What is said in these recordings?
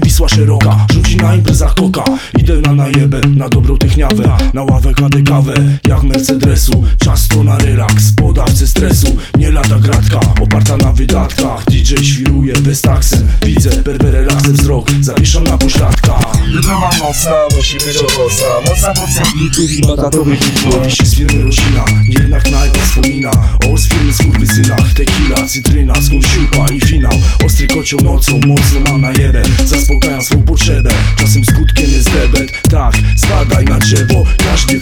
Wisła szeroka, rzuci na imprezach koka. Idę na najebę, na dobrą techniawę. Na ławę kadę kawę, jak Mercedesu. Czas to na relaks, podawcy stresu. Nie lata gratka, oparta na wydatkach. DJ świruje bez taksem Widzę perwerę razem wzrok, zawieszam na pośladkach. Wyprawa mocna, musi być owocna Mocna porcja bitów i batatowych Mówi się z firmy rodzina, jednak knajpa wspomina O z firmy skurwysynach Tequila, cytryna, skursiupa i finał. Ostry kocioł nocą, mocno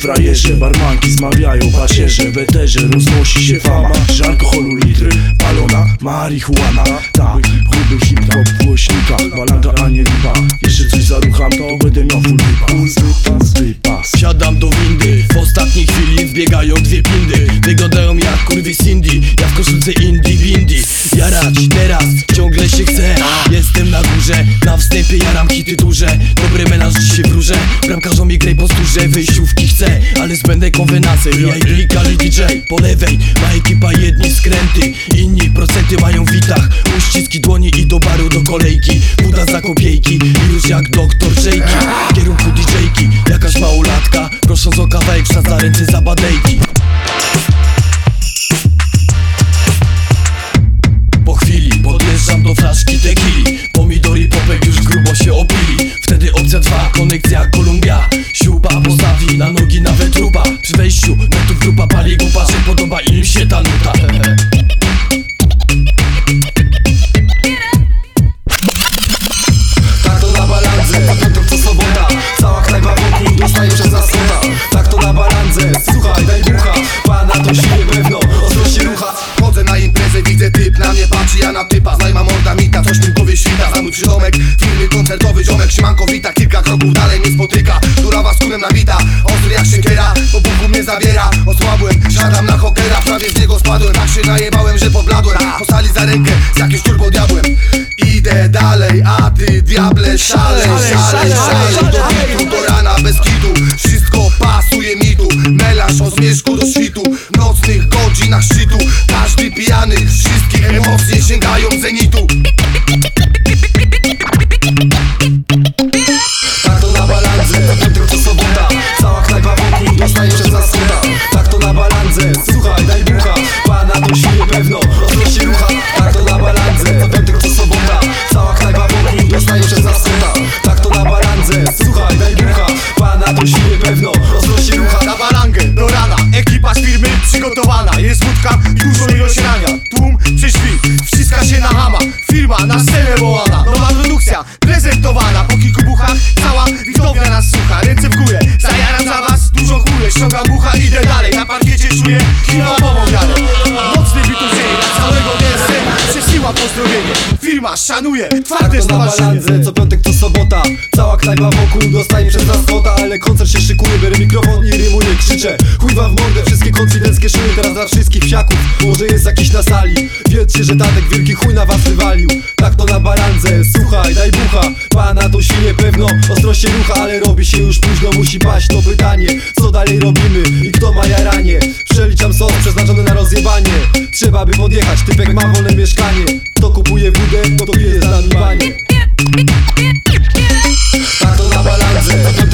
Każdy frajerze, barmanki zmawiają Pasierze, w eterze roznosi się fama. Że alkoholu litry, palona marihuana. Tak, chudy hip-hop w głośnikach Balanga, a nie lipa. Jeszcze coś zarucham, to będę miał full wypas. Siadam do windy, w ostatniej chwili wbiegają dwie pindy. Wyglądają jak kurwy Cindy, ja w koszulce indie windy Jarać teraz, ciągle się chce. Jestem na górze, na wstępie jaram hity duże i posturze Wyjściówki chcę, ale zbędę konwenację VIP, Kali DJ, po lewej. Ma ekipa jedni skręty Inni procenty mają w witach. Uściski dłoni i do baru do kolejki. Buda za kopiejki i już jak doktor Jakey W kierunku DJ-ki, jakaś małolatka Prosząc o kawałek, za ręce za badejki wita, kilka kroków dalej mnie spotyka. Durawa skórem nabita, ostry jak szynkiera Po buku mnie zabiera, osłabłem Siadam na hokera, prawie z niego spadłem. Tak się najebałem, że pobladłem. Po sali za rękę, z jakimś turbo diabłem. Idę dalej, a ty diable szalej, szalej, szalej Do bitu, do rana, bez kitu. Wszystko pasuje mi tu. Melanż o zmierzchu do świtu. Nocnych godzinach szczytu. Każdy pijany, wszystkie emocje sięgają zenitu Firma szanuje, twarde stowarzyszenie. balandze, co piątek to sobota. Cała knajpa wokół dostaje przez nas kwota Ale koncert się szykuje, biorę mikrofon i rymuję, krzyczę. Chuj wam w mordę, wszystkie konfidenckie szyły Teraz dla wszystkich psiaków, może jest jakiś na sali. Wiedzcie, że Tadek wielki chuj na was wywalił. Tak to na balandze, słuchaj, daj bucha. Pana to świnie pewno, ostro się rucha Ale robi się już późno, musi paść to pytanie Co dalej robimy i kto ma jaranie. Przeliczam sos przeznaczony na rozjebanie. Trzeba by podjechać, typek ma wolne mieszkanie kto kupuje wódę, to pije z nami Tak to na balanse